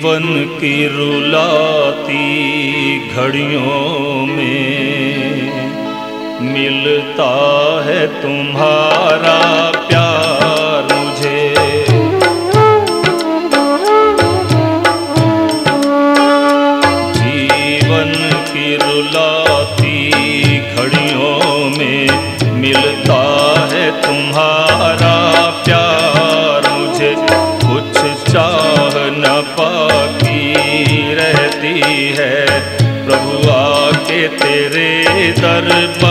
जीवन की रुलाती घड़ियों में मिलता है तुम्हारा प्यार। पर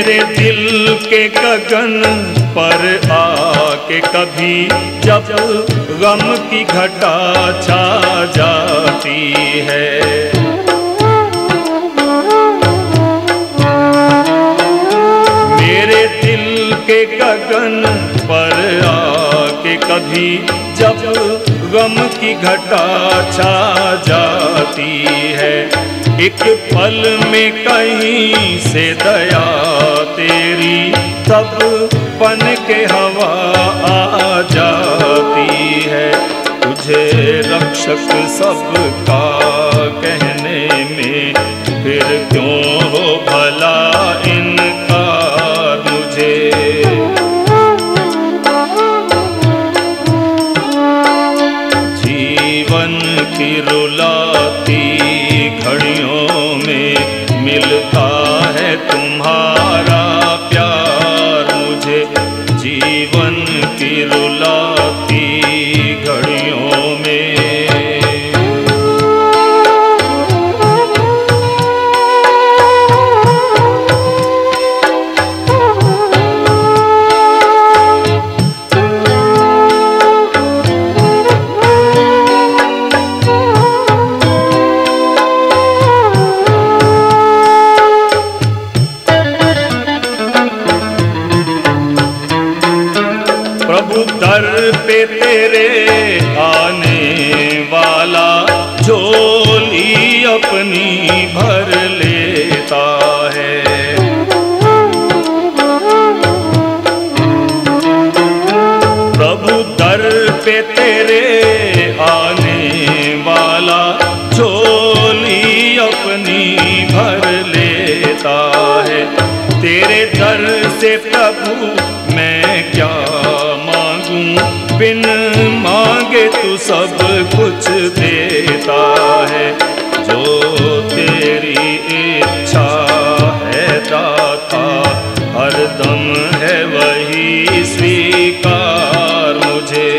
मेरे दिल के गगन पर आके कभी जब गम की घटा छा जाती है। मेरे दिल के गगन पर आके कभी जब गम की घटा छा जाती है। एक पल में कहीं से दया तेरी, तब पन के हवा आ जाती है। तुझे रक्षक सबका कहने में, फिर क्यों में प्रभु दर पे तेरे आने वाला झोली अपनी भर लेता है। तेरे दर से प्रभु मैं क्या मांगूं? बिन मांगे तू सब कुछ देता है। हरदम है वही स्वीकार मुझे।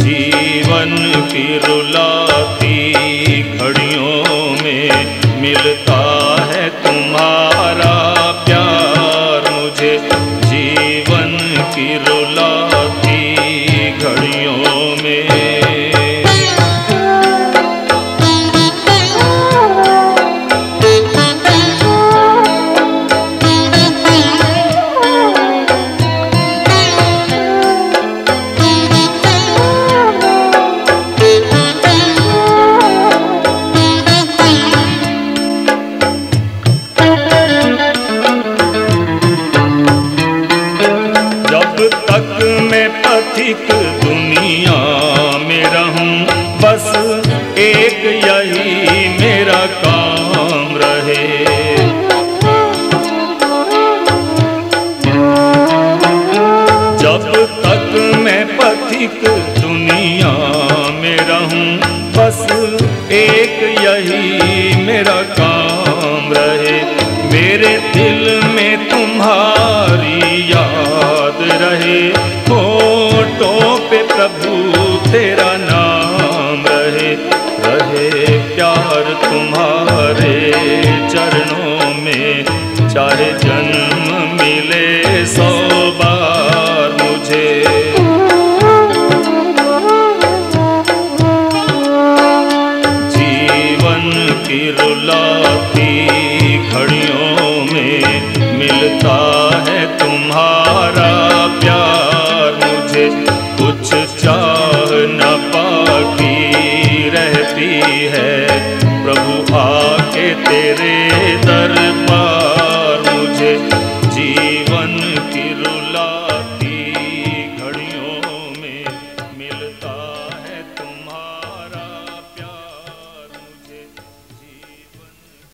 जीवन की रुलाती घड़ियों में मिलता है तुम्हारा पथिक दुनिया में रहूँ, बस एक यही मेरा काम रहे। जब तक मैं पथिक दुनिया में रहूँ, बस एक यही मेरा काम रहे। मेरे दिल में तुम्हारी याद प्रभु, तेरा नाम रहे। रहे प्यार तुम्हारे चरणों में। चाहे जन्म मिले सौ बार मुझे। जीवन की रुलाती घड़ियों में मिलता है तुम्हारा प्यार मुझे। कुछ Hare